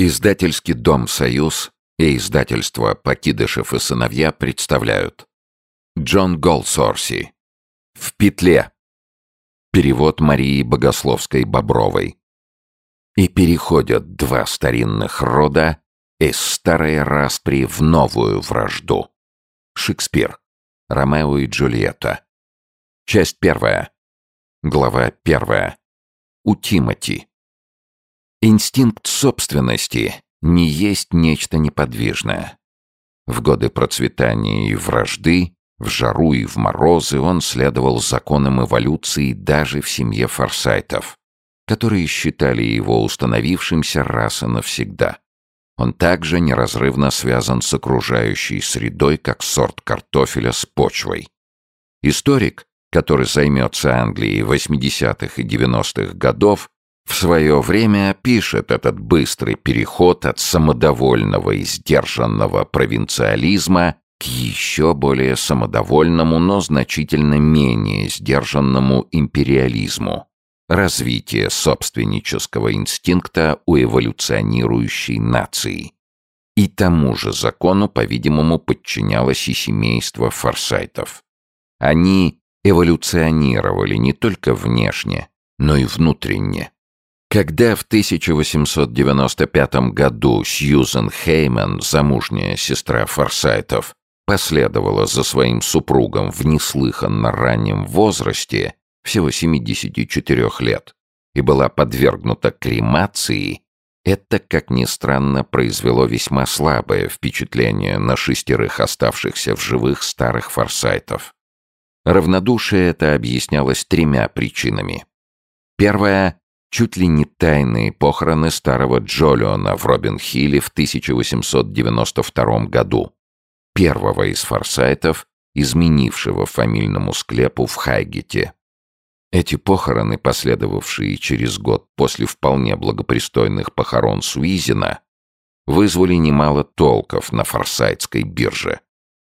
Издательский дом «Союз» и издательство «Покидышев и сыновья» представляют Джон Голсорси «В петле» Перевод Марии Богословской-Бобровой И переходят два старинных рода из старой распри в новую вражду. Шекспир. Ромео и Джульетта. Часть первая. Глава первая. У Тимати. Инстинкт собственности не есть нечто неподвижное. В годы процветания и вражды, в жару и в морозы он следовал законам эволюции даже в семье форсайтов, которые считали его установившимся раз и навсегда. Он также неразрывно связан с окружающей средой, как сорт картофеля с почвой. Историк, который займется Англией 80-х и 90-х годов, в свое время опишет этот быстрый переход от самодовольного и сдержанного провинциализма к еще более самодовольному, но значительно менее сдержанному империализму. Развитие собственнического инстинкта у эволюционирующей нации. И тому же закону, по-видимому, подчинялось и семейство форсайтов. Они эволюционировали не только внешне, но и внутренне. Когда в 1895 году Сьюзен Хейман, замужняя сестра Форсайтов, последовала за своим супругом в неслыханно раннем возрасте, всего 74 лет, и была подвергнута кремации, это, как ни странно, произвело весьма слабое впечатление на шестерых оставшихся в живых старых форсайтов. Равнодушие это объяснялось тремя причинами. Первая чуть ли не тайные похороны старого Джолиона в Робин-Хилле в 1892 году, первого из форсайтов, изменившего фамильному склепу в Хайгете. Эти похороны, последовавшие через год после вполне благопристойных похорон Суизина, вызвали немало толков на форсайтской бирже.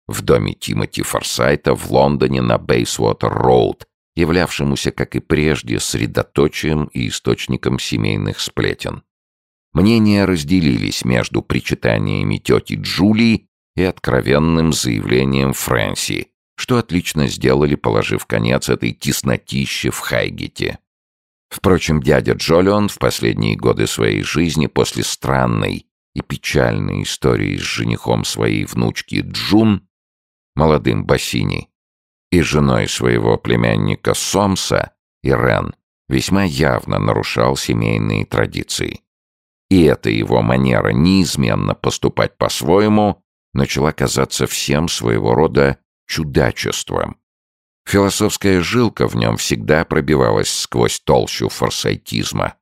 В доме Тимоти Форсайта в Лондоне на Бейсвотер-Роуд являвшемуся, как и прежде, средоточием и источником семейных сплетен. Мнения разделились между причитаниями тети Джулии и откровенным заявлением Фрэнси, что отлично сделали, положив конец этой теснотище в Хайгете. Впрочем, дядя Джолион в последние годы своей жизни после странной и печальной истории с женихом своей внучки Джун, молодым Бассини, и женой своего племянника Сомса, Ирен, весьма явно нарушал семейные традиции. И эта его манера неизменно поступать по-своему начала казаться всем своего рода чудачеством. Философская жилка в нем всегда пробивалась сквозь толщу форсайтизма.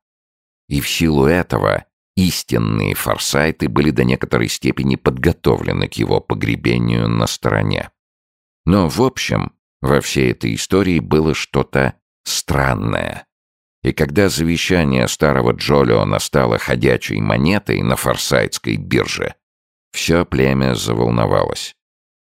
И в силу этого истинные форсайты были до некоторой степени подготовлены к его погребению на стороне. Но, в общем, во всей этой истории было что-то странное. И когда завещание старого Джолиона стало ходячей монетой на форсайтской бирже, все племя заволновалось.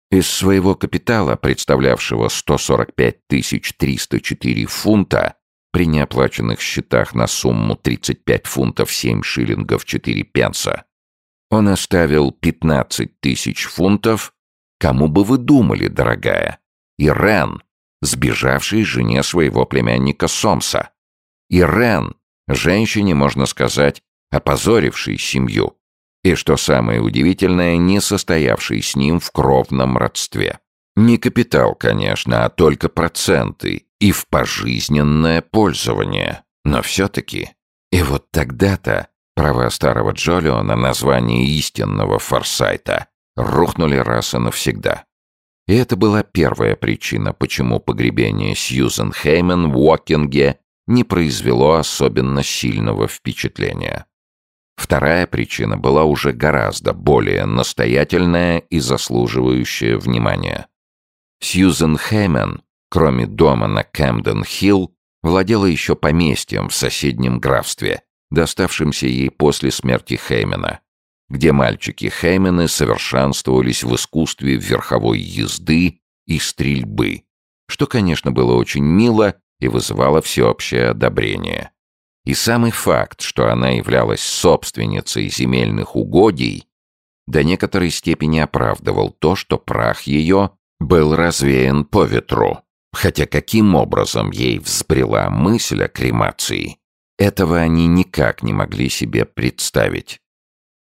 Из своего капитала, представлявшего 145 304 фунта, при неоплаченных счетах на сумму 35 фунтов 7 шиллингов 4 пенса, он оставил 15 тысяч фунтов, кому бы вы думали, дорогая, Ирен, сбежавшей жене своего племянника Сомса. Ирен, женщине, можно сказать, опозорившей семью. И, что самое удивительное, не состоявшей с ним в кровном родстве. Не капитал, конечно, а только проценты и в пожизненное пользование. Но все-таки. И вот тогда-то права старого Джолиона на звание истинного Форсайта рухнули раз и навсегда. И это была первая причина, почему погребение Сьюзен Хеймен в Уокинге не произвело особенно сильного впечатления. Вторая причина была уже гораздо более настоятельная и заслуживающая внимания. Сьюзен Хеймен, кроме дома на Кэмден-Хилл, владела еще поместьем в соседнем графстве, доставшимся ей после смерти Хеймена где мальчики Хеймены совершенствовались в искусстве верховой езды и стрельбы, что, конечно, было очень мило и вызывало всеобщее одобрение. И самый факт, что она являлась собственницей земельных угодий, до некоторой степени оправдывал то, что прах ее был развеян по ветру. Хотя каким образом ей взбрела мысль о кремации, этого они никак не могли себе представить.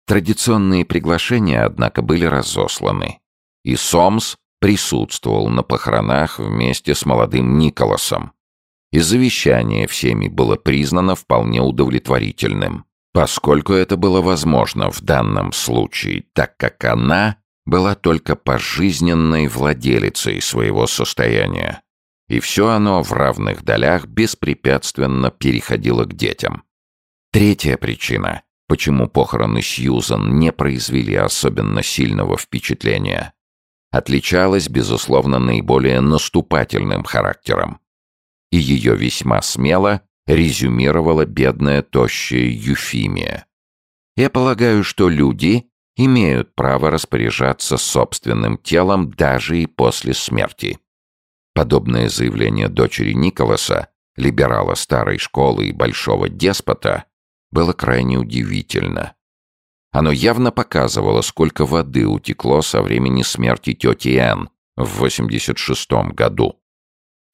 Традиционные приглашения, однако, были разосланы, и Сомс присутствовал на похоронах вместе с молодым Николасом. И завещание всеми было признано вполне удовлетворительным, поскольку это было возможно в данном случае, так как она была только пожизненной владелицей своего состояния и все оно в равных долях беспрепятственно переходило к детям. Третья причина, почему похороны Сьюзан не произвели особенно сильного впечатления, отличалась, безусловно, наиболее наступательным характером. И ее весьма смело резюмировала бедная тощая Юфимия. Я полагаю, что люди имеют право распоряжаться собственным телом даже и после смерти. Подобное заявление дочери Николаса, либерала старой школы и большого деспота, было крайне удивительно. Оно явно показывало, сколько воды утекло со времени смерти тети Энн в 86 году,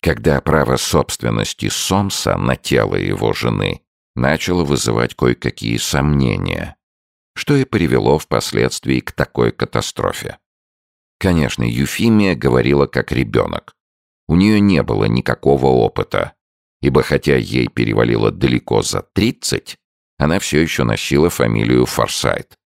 когда право собственности Сомса на тело его жены начало вызывать кое-какие сомнения, что и привело впоследствии к такой катастрофе. Конечно, Юфимия говорила как ребенок. У нее не было никакого опыта, ибо хотя ей перевалило далеко за 30, она все еще носила фамилию Форсайт.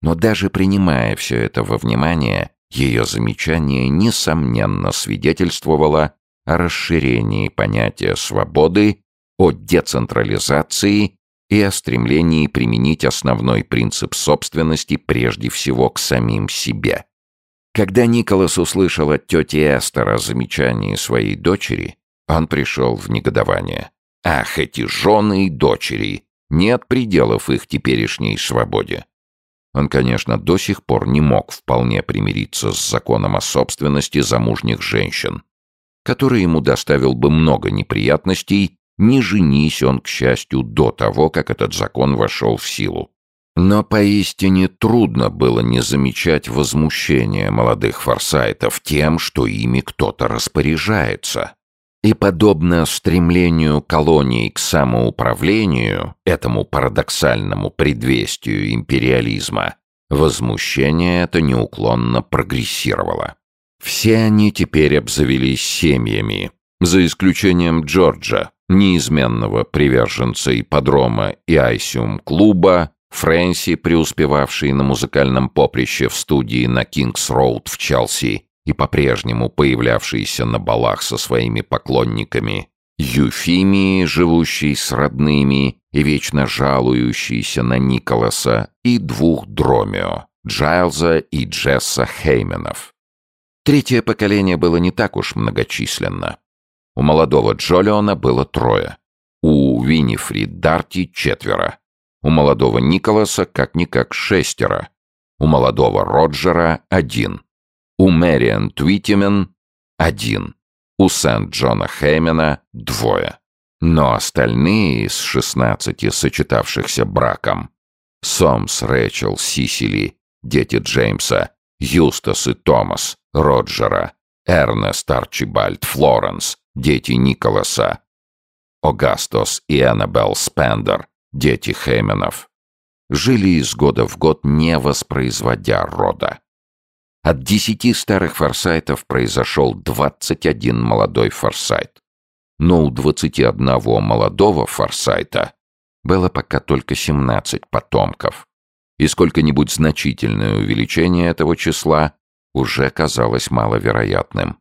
Но даже принимая все это во внимание, ее замечание, несомненно, свидетельствовало о расширении понятия свободы, о децентрализации и о стремлении применить основной принцип собственности прежде всего к самим себе. Когда Николас услышал от тети Эстер о замечании своей дочери, он пришел в негодование. Ах, эти жены и дочери! Нет пределов их теперешней свободе. Он, конечно, до сих пор не мог вполне примириться с законом о собственности замужних женщин, который ему доставил бы много неприятностей, не женись он, к счастью, до того, как этот закон вошел в силу. Но поистине трудно было не замечать возмущения молодых форсайтов тем, что ими кто-то распоряжается. И подобно стремлению колоний к самоуправлению, этому парадоксальному предвестию империализма, возмущение это неуклонно прогрессировало. Все они теперь обзавелись семьями, за исключением Джорджа, неизменного приверженца ипподрома и айсиум-клуба, Фрэнси, преуспевавший на музыкальном поприще в студии на Кингс-Роуд в Челси и по-прежнему появлявшийся на балах со своими поклонниками, Юфимии, живущей с родными и вечно жалующейся на Николаса, и двух Дромио, Джайлза и Джесса Хейменов. Третье поколение было не так уж многочисленно. У молодого Джолиона было трое, у Винифрид Дарти четверо, у молодого Николаса как-никак шестеро. У молодого Роджера один. У Мэриан Твитимен один. У Сент-Джона Хеймена двое. Но остальные из шестнадцати сочетавшихся браком Сомс, Рэчел, Сисили, дети Джеймса, Юстас и Томас, Роджера, Эрнест, Арчибальд, Флоренс, дети Николаса, Огастос и Аннабелл Спендер, дети Хейменов, жили из года в год, не воспроизводя рода. От десяти старых форсайтов произошел двадцать один молодой форсайт. Но у двадцати одного молодого форсайта было пока только семнадцать потомков. И сколько-нибудь значительное увеличение этого числа уже казалось маловероятным.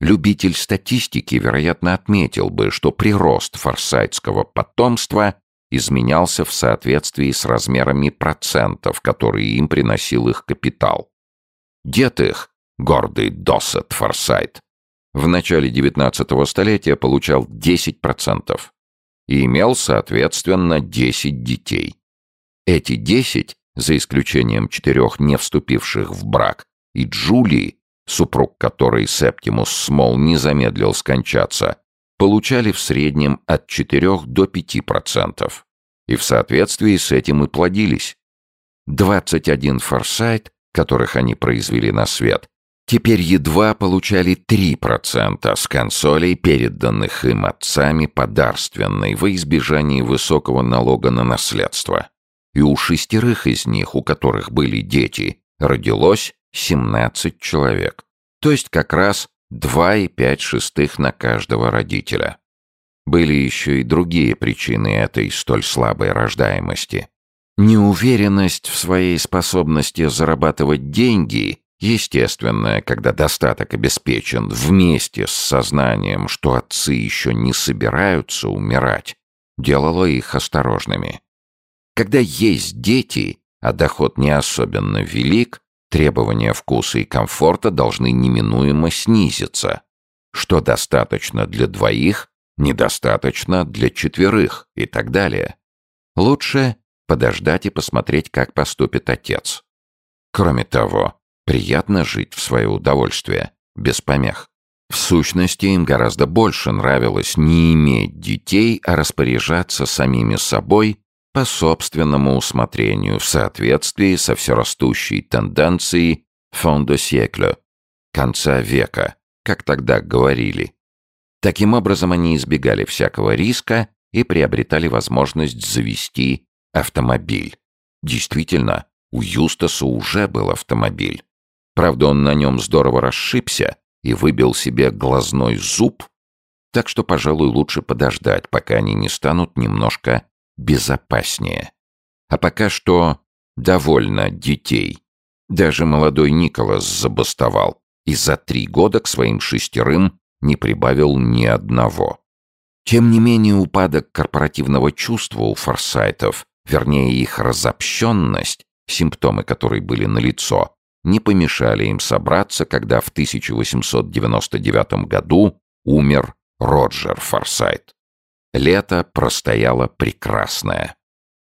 Любитель статистики, вероятно, отметил бы, что прирост форсайтского потомства изменялся в соответствии с размерами процентов, которые им приносил их капитал. Дед их, гордый Доссет Форсайт, в начале 19 столетия получал 10% и имел, соответственно, 10 детей. Эти 10, за исключением четырех не вступивших в брак, и Джулии, супруг которой Септимус Смол не замедлил скончаться, получали в среднем от 4 до 5%. И в соответствии с этим и плодились. 21 форсайт, которых они произвели на свет, теперь едва получали 3% с консолей, переданных им отцами подарственной во избежание высокого налога на наследство. И у шестерых из них, у которых были дети, родилось 17 человек. То есть как раз 2,5 шестых на каждого родителя. Были еще и другие причины этой столь слабой рождаемости. Неуверенность в своей способности зарабатывать деньги, естественная, когда достаток обеспечен, вместе с сознанием, что отцы еще не собираются умирать, делала их осторожными. Когда есть дети, а доход не особенно велик, требования вкуса и комфорта должны неминуемо снизиться. Что достаточно для двоих, недостаточно для четверых и так далее. Лучше подождать и посмотреть, как поступит отец. Кроме того, приятно жить в свое удовольствие, без помех. В сущности, им гораздо больше нравилось не иметь детей, а распоряжаться самими собой по собственному усмотрению в соответствии со всерастущей тенденцией «фон де сиècle» — конца века, как тогда говорили. Таким образом, они избегали всякого риска и приобретали возможность завести автомобиль. Действительно, у Юстаса уже был автомобиль. Правда, он на нем здорово расшибся и выбил себе глазной зуб, так что, пожалуй, лучше подождать, пока они не станут немножко безопаснее. А пока что довольно детей. Даже молодой Николас забастовал и за три года к своим шестерым не прибавил ни одного. Тем не менее, упадок корпоративного чувства у форсайтов вернее их разобщенность, симптомы которой были налицо, не помешали им собраться, когда в 1899 году умер Роджер Форсайт. Лето простояло прекрасное.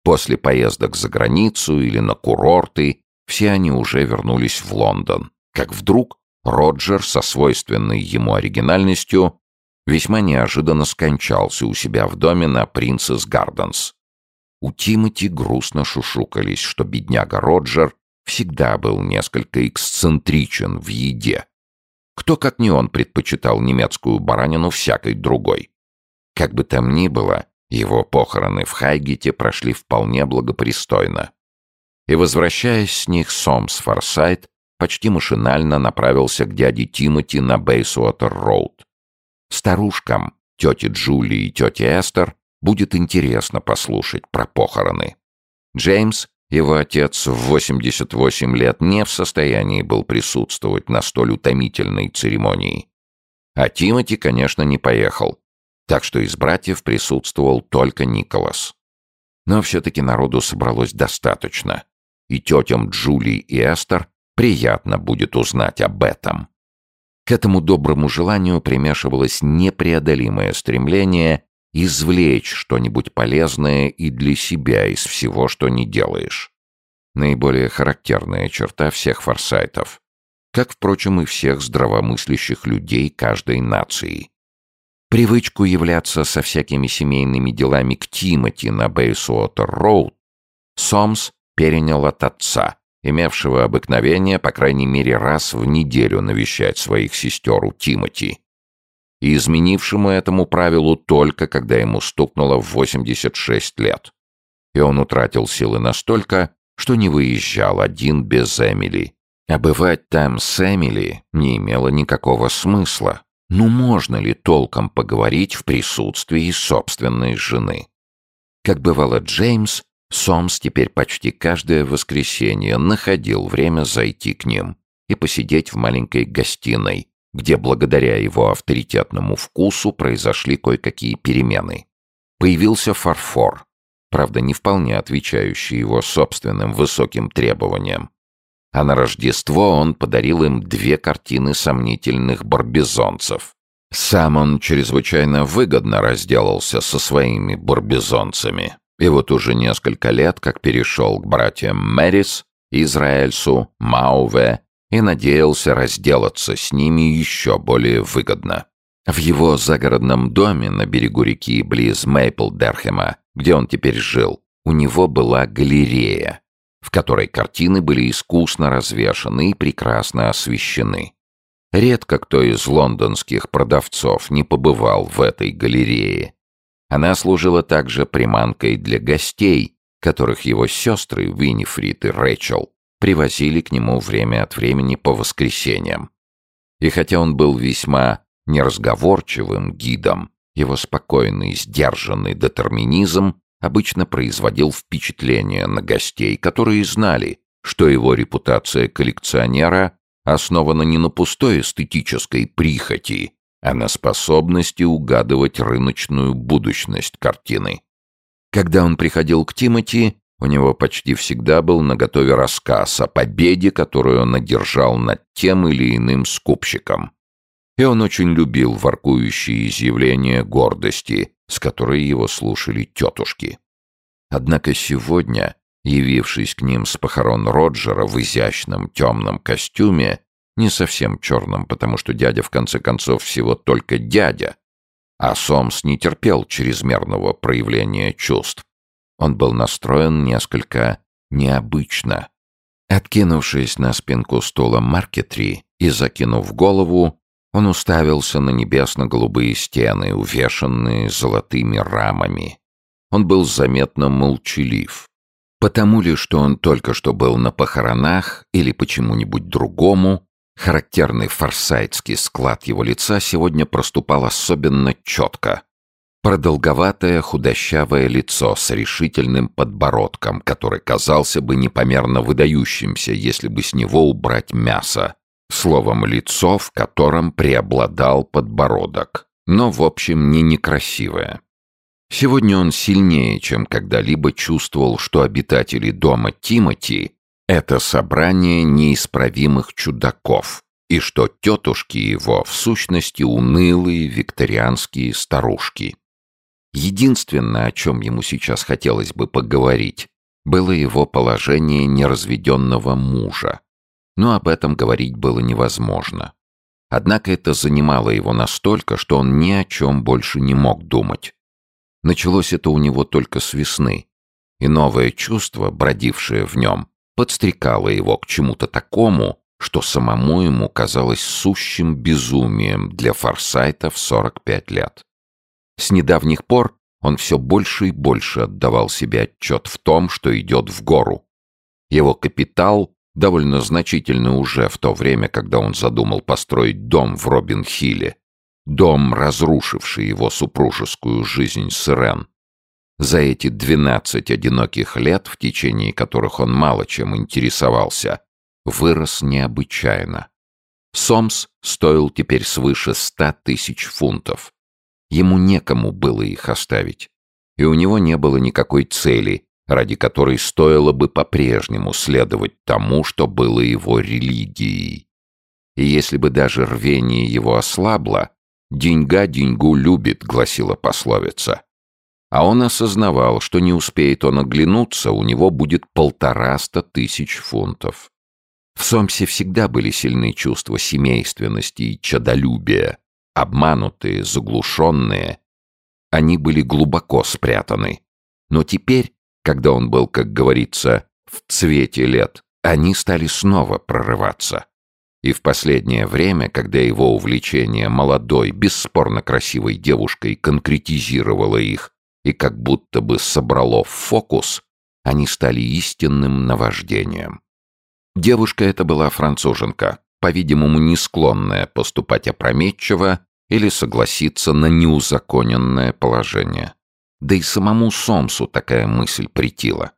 После поездок за границу или на курорты все они уже вернулись в Лондон, как вдруг Роджер со свойственной ему оригинальностью весьма неожиданно скончался у себя в доме на Принцесс Гарденс. У Тимати грустно шушукались, что бедняга Роджер всегда был несколько эксцентричен в еде. Кто, как не он, предпочитал немецкую баранину всякой другой. Как бы там ни было, его похороны в Хайгете прошли вполне благопристойно. И, возвращаясь с них, Сомс Форсайт почти машинально направился к дяде Тимоти на Бейсуотер-Роуд. Старушкам, тете Джули и тете Эстер, Будет интересно послушать про похороны. Джеймс, его отец в 88 лет, не в состоянии был присутствовать на столь утомительной церемонии. А Тимоти, конечно, не поехал. Так что из братьев присутствовал только Николас. Но все-таки народу собралось достаточно. И тетям Джули и Эстер приятно будет узнать об этом. К этому доброму желанию примешивалось непреодолимое стремление извлечь что-нибудь полезное и для себя из всего, что не делаешь. Наиболее характерная черта всех форсайтов, как, впрочем, и всех здравомыслящих людей каждой нации. Привычку являться со всякими семейными делами к Тимоти на Бейсуотер-Роуд Сомс перенял от отца, имевшего обыкновение, по крайней мере, раз в неделю навещать своих сестер у Тимоти и изменившему этому правилу только когда ему стукнуло в 86 лет. И он утратил силы настолько, что не выезжал один без Эмили. А бывать там с Эмили не имело никакого смысла. Ну можно ли толком поговорить в присутствии собственной жены? Как бывало Джеймс, Сомс теперь почти каждое воскресенье находил время зайти к ним и посидеть в маленькой гостиной, где благодаря его авторитетному вкусу произошли кое-какие перемены. Появился фарфор, правда не вполне отвечающий его собственным высоким требованиям. А на Рождество он подарил им две картины сомнительных барбизонцев. Сам он чрезвычайно выгодно разделался со своими барбизонцами. И вот уже несколько лет, как перешел к братьям Мэрис, Израильсу, Мауве и надеялся разделаться с ними еще более выгодно. В его загородном доме на берегу реки близ Мейплдерхема, где он теперь жил, у него была галерея, в которой картины были искусно развешаны и прекрасно освещены. Редко кто из лондонских продавцов не побывал в этой галерее. Она служила также приманкой для гостей, которых его сестры Виннифрид и Рэчел привозили к нему время от времени по воскресеньям. И хотя он был весьма неразговорчивым гидом, его спокойный, сдержанный детерминизм обычно производил впечатление на гостей, которые знали, что его репутация коллекционера основана не на пустой эстетической прихоти, а на способности угадывать рыночную будущность картины. Когда он приходил к Тимати, у него почти всегда был наготове рассказ о победе, которую он одержал над тем или иным скупщиком. И он очень любил воркующие изъявления гордости, с которой его слушали тетушки. Однако сегодня, явившись к ним с похорон Роджера в изящном темном костюме, не совсем черном, потому что дядя в конце концов всего только дядя, а Сомс не терпел чрезмерного проявления чувств. Он был настроен несколько необычно. Откинувшись на спинку стула Маркетри и закинув голову, он уставился на небесно-голубые стены, увешанные золотыми рамами. Он был заметно молчалив. Потому ли, что он только что был на похоронах или почему-нибудь другому, Характерный форсайтский склад его лица сегодня проступал особенно четко. Продолговатое худощавое лицо с решительным подбородком, который казался бы непомерно выдающимся, если бы с него убрать мясо. Словом, лицо, в котором преобладал подбородок, но, в общем, не некрасивое. Сегодня он сильнее, чем когда-либо чувствовал, что обитатели дома Тимати это собрание неисправимых чудаков, и что тетушки его в сущности унылые викторианские старушки. Единственное, о чем ему сейчас хотелось бы поговорить, было его положение неразведенного мужа. Но об этом говорить было невозможно. Однако это занимало его настолько, что он ни о чем больше не мог думать. Началось это у него только с весны, и новое чувство, бродившее в нем, подстрекало его к чему-то такому, что самому ему казалось сущим безумием для Форсайта в 45 лет. С недавних пор он все больше и больше отдавал себе отчет в том, что идет в гору. Его капитал, довольно значительный уже в то время, когда он задумал построить дом в Робин-Хилле, дом, разрушивший его супружескую жизнь с Ирен, за эти двенадцать одиноких лет, в течение которых он мало чем интересовался, вырос необычайно. Сомс стоил теперь свыше ста тысяч фунтов. Ему некому было их оставить. И у него не было никакой цели, ради которой стоило бы по-прежнему следовать тому, что было его религией. И если бы даже рвение его ослабло, «деньга деньгу любит», — гласила пословица. А он осознавал, что не успеет он оглянуться, у него будет полтораста тысяч фунтов. В Сомсе всегда были сильны чувства семейственности и чадолюбия, обманутые, заглушенные. Они были глубоко спрятаны. Но теперь, когда он был, как говорится, в цвете лет, они стали снова прорываться. И в последнее время, когда его увлечение молодой, бесспорно красивой девушкой конкретизировало их и как будто бы собрало в фокус, они стали истинным наваждением. Девушка эта была француженка, по-видимому, не склонная поступать опрометчиво или согласиться на неузаконенное положение. Да и самому Сомсу такая мысль притила.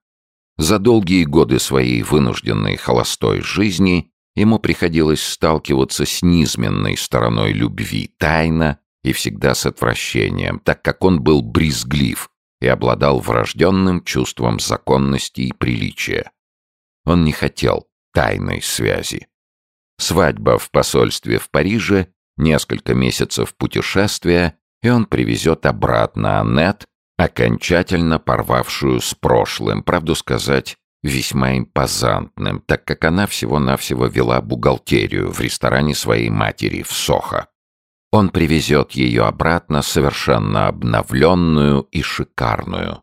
За долгие годы своей вынужденной холостой жизни ему приходилось сталкиваться с низменной стороной любви тайно и всегда с отвращением, так как он был брезглив и обладал врожденным чувством законности и приличия. Он не хотел тайной связи. Свадьба в посольстве в Париже, несколько месяцев путешествия, и он привезет обратно Аннет, окончательно порвавшую с прошлым, правду сказать, весьма импозантным, так как она всего-навсего вела бухгалтерию в ресторане своей матери в Сохо. Он привезет ее обратно совершенно обновленную и шикарную,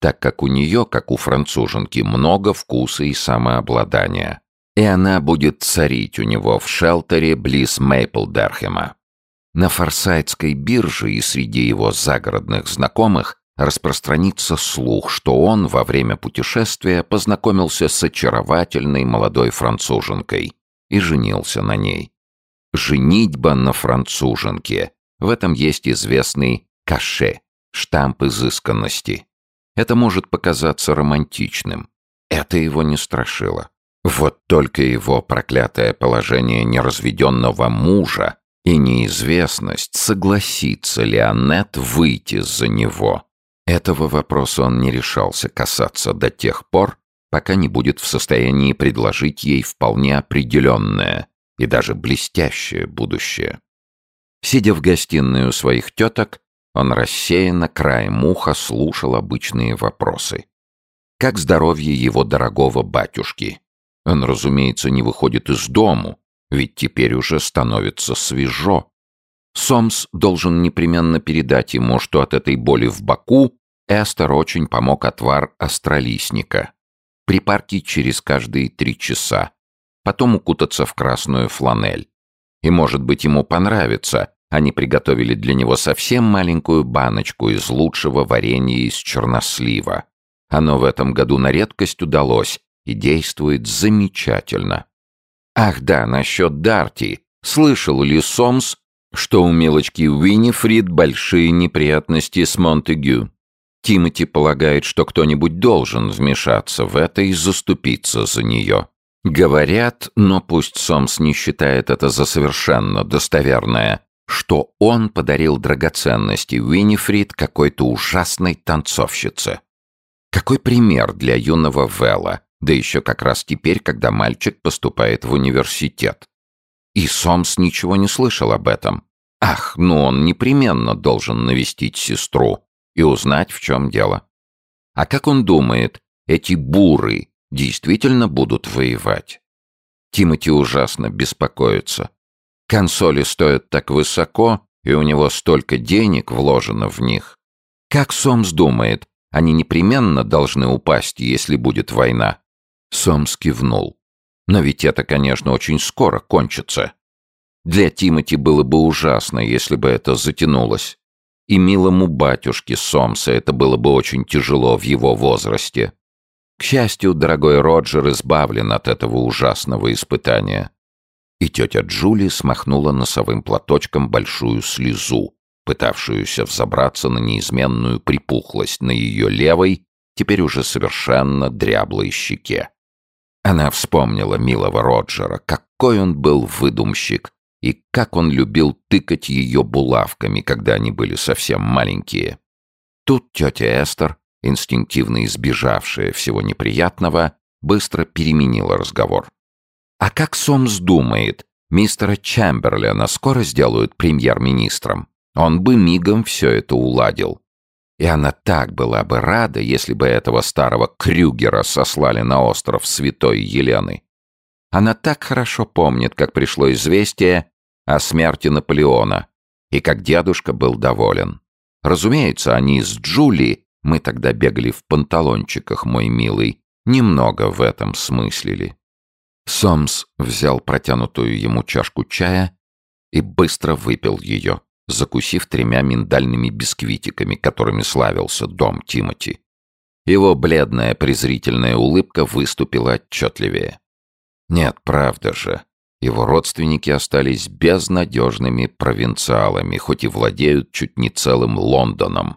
так как у нее, как у француженки, много вкуса и самообладания. И она будет царить у него в шелтере близ Мейплдерхема. На Форсайтской бирже и среди его загородных знакомых распространится слух, что он во время путешествия познакомился с очаровательной молодой француженкой и женился на ней. Женитьба на француженке. В этом есть известный каше, штамп изысканности. Это может показаться романтичным. Это его не страшило. Вот только его проклятое положение неразведенного мужа и неизвестность, согласится ли Аннет выйти за него. Этого вопроса он не решался касаться до тех пор, пока не будет в состоянии предложить ей вполне определенное и даже блестящее будущее. Сидя в гостиной у своих теток, он рассеянно краем уха слушал обычные вопросы. Как здоровье его дорогого батюшки? Он, разумеется, не выходит из дому, ведь теперь уже становится свежо. Сомс должен непременно передать ему, что от этой боли в боку Эстер очень помог отвар астролистника. Припарки через каждые три часа потом укутаться в красную фланель. И, может быть, ему понравится. Они приготовили для него совсем маленькую баночку из лучшего варенья из чернослива. Оно в этом году на редкость удалось и действует замечательно. Ах да, насчет Дарти. Слышал ли Сомс, что у милочки Уинифрид большие неприятности с Монтегю? Тимоти полагает, что кто-нибудь должен вмешаться в это и заступиться за нее. Говорят, но пусть Сомс не считает это за совершенно достоверное, что он подарил драгоценности Уинифрид какой-то ужасной танцовщице. Какой пример для юного Вэлла, да еще как раз теперь, когда мальчик поступает в университет. И Сомс ничего не слышал об этом. Ах, ну он непременно должен навестить сестру и узнать, в чем дело. А как он думает, эти буры действительно будут воевать. Тимати ужасно беспокоится. Консоли стоят так высоко, и у него столько денег вложено в них. Как Сомс думает, они непременно должны упасть, если будет война? Сомс кивнул. Но ведь это, конечно, очень скоро кончится. Для Тимати было бы ужасно, если бы это затянулось. И милому батюшке Сомса это было бы очень тяжело в его возрасте. К счастью, дорогой Роджер избавлен от этого ужасного испытания. И тетя Джули смахнула носовым платочком большую слезу, пытавшуюся взобраться на неизменную припухлость на ее левой, теперь уже совершенно дряблой щеке. Она вспомнила милого Роджера, какой он был выдумщик, и как он любил тыкать ее булавками, когда они были совсем маленькие. Тут тетя Эстер инстинктивно избежавшая всего неприятного, быстро переменила разговор. «А как Сомс думает, мистера Чемберлена скоро сделают премьер-министром? Он бы мигом все это уладил. И она так была бы рада, если бы этого старого Крюгера сослали на остров Святой Елены. Она так хорошо помнит, как пришло известие о смерти Наполеона, и как дедушка был доволен. Разумеется, они с Джули мы тогда бегали в панталончиках, мой милый. Немного в этом смыслили. Сомс взял протянутую ему чашку чая и быстро выпил ее, закусив тремя миндальными бисквитиками, которыми славился дом Тимати. Его бледная презрительная улыбка выступила отчетливее. Нет, правда же. Его родственники остались безнадежными провинциалами, хоть и владеют чуть не целым Лондоном.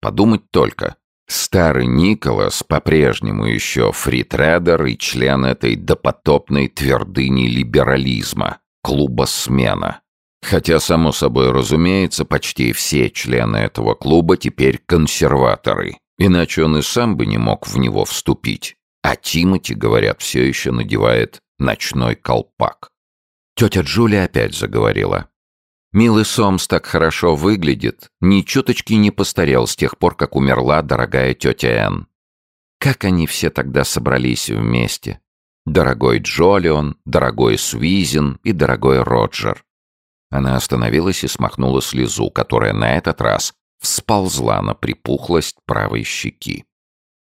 Подумать только. Старый Николас по-прежнему еще фритрейдер и член этой допотопной твердыни либерализма, клуба «Смена». Хотя, само собой разумеется, почти все члены этого клуба теперь консерваторы, иначе он и сам бы не мог в него вступить. А Тимати, говорят, все еще надевает ночной колпак. Тетя Джулия опять заговорила. Милый Сомс так хорошо выглядит, ни чуточки не постарел с тех пор, как умерла дорогая тетя Энн. Как они все тогда собрались вместе. Дорогой Джолион, дорогой Суизин и дорогой Роджер. Она остановилась и смахнула слезу, которая на этот раз всползла на припухлость правой щеки.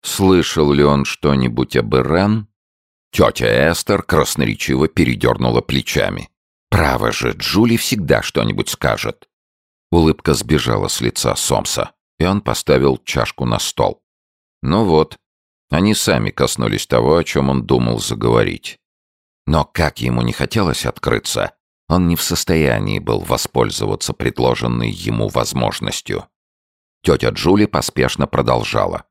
Слышал ли он что-нибудь об Ирен? Тетя Эстер красноречиво передернула плечами. «Право же, Джули всегда что-нибудь скажет». Улыбка сбежала с лица Сомса, и он поставил чашку на стол. Ну вот, они сами коснулись того, о чем он думал заговорить. Но как ему не хотелось открыться, он не в состоянии был воспользоваться предложенной ему возможностью. Тетя Джули поспешно продолжала.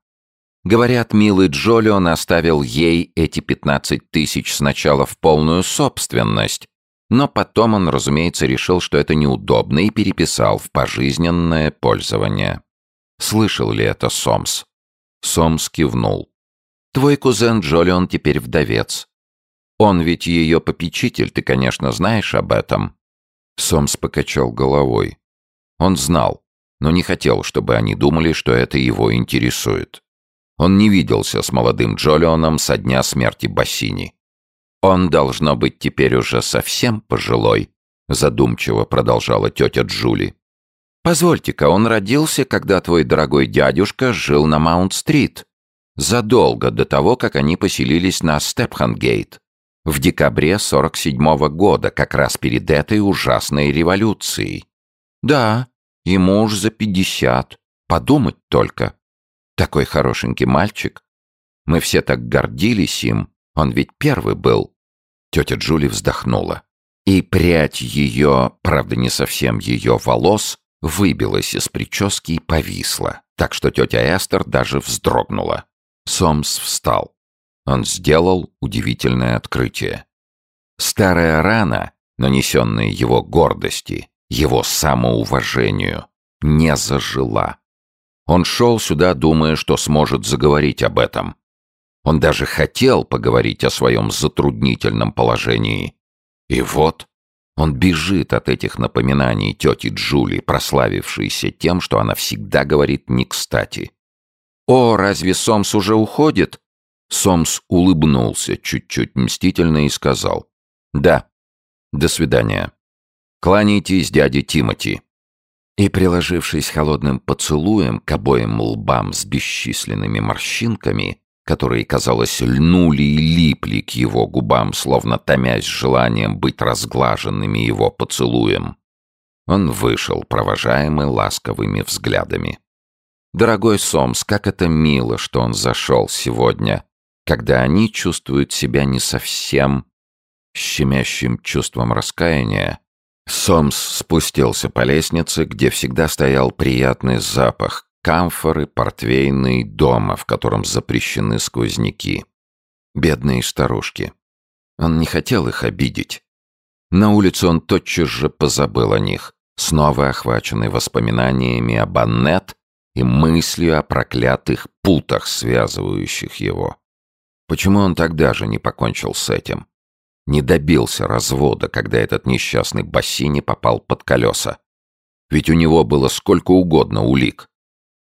Говорят, милый Джолион оставил ей эти пятнадцать тысяч сначала в полную собственность, но потом он, разумеется, решил, что это неудобно и переписал в пожизненное пользование. Слышал ли это Сомс? Сомс кивнул. «Твой кузен Джолион теперь вдовец. Он ведь ее попечитель, ты, конечно, знаешь об этом». Сомс покачал головой. Он знал, но не хотел, чтобы они думали, что это его интересует. Он не виделся с молодым Джолионом со дня смерти Бассини. «Он, должно быть, теперь уже совсем пожилой», задумчиво продолжала тетя Джули. «Позвольте-ка, он родился, когда твой дорогой дядюшка жил на Маунт-стрит, задолго до того, как они поселились на Степхангейт, в декабре 47-го года, как раз перед этой ужасной революцией. Да, ему уж за пятьдесят, подумать только. Такой хорошенький мальчик. Мы все так гордились им, он ведь первый был. Тетя Джули вздохнула. И прядь ее, правда не совсем ее волос, выбилась из прически и повисла, так что тетя Эстер даже вздрогнула. Сомс встал. Он сделал удивительное открытие. Старая рана, нанесенная его гордости, его самоуважению, не зажила. Он шел сюда, думая, что сможет заговорить об этом. Он даже хотел поговорить о своем затруднительном положении. И вот он бежит от этих напоминаний тети Джули, прославившейся тем, что она всегда говорит не кстати. «О, разве Сомс уже уходит?» Сомс улыбнулся чуть-чуть мстительно и сказал. «Да. До свидания. Кланяйтесь дяде Тимати и, приложившись холодным поцелуем к обоим лбам с бесчисленными морщинками, которые, казалось, льнули и липли к его губам, словно томясь желанием быть разглаженными его поцелуем, он вышел, провожаемый ласковыми взглядами. «Дорогой Сомс, как это мило, что он зашел сегодня, когда они чувствуют себя не совсем щемящим чувством раскаяния, Сомс спустился по лестнице, где всегда стоял приятный запах камфоры, портвейной дома, в котором запрещены сквозняки. Бедные старушки. Он не хотел их обидеть. На улице он тотчас же позабыл о них, снова охваченный воспоминаниями об Аннет и мыслью о проклятых путах, связывающих его. Почему он тогда же не покончил с этим? не добился развода, когда этот несчастный Бассини попал под колеса. Ведь у него было сколько угодно улик.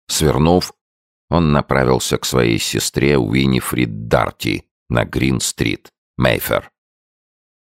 Свернув, он направился к своей сестре Уинифрид Дарти на Грин-стрит, Мейфер.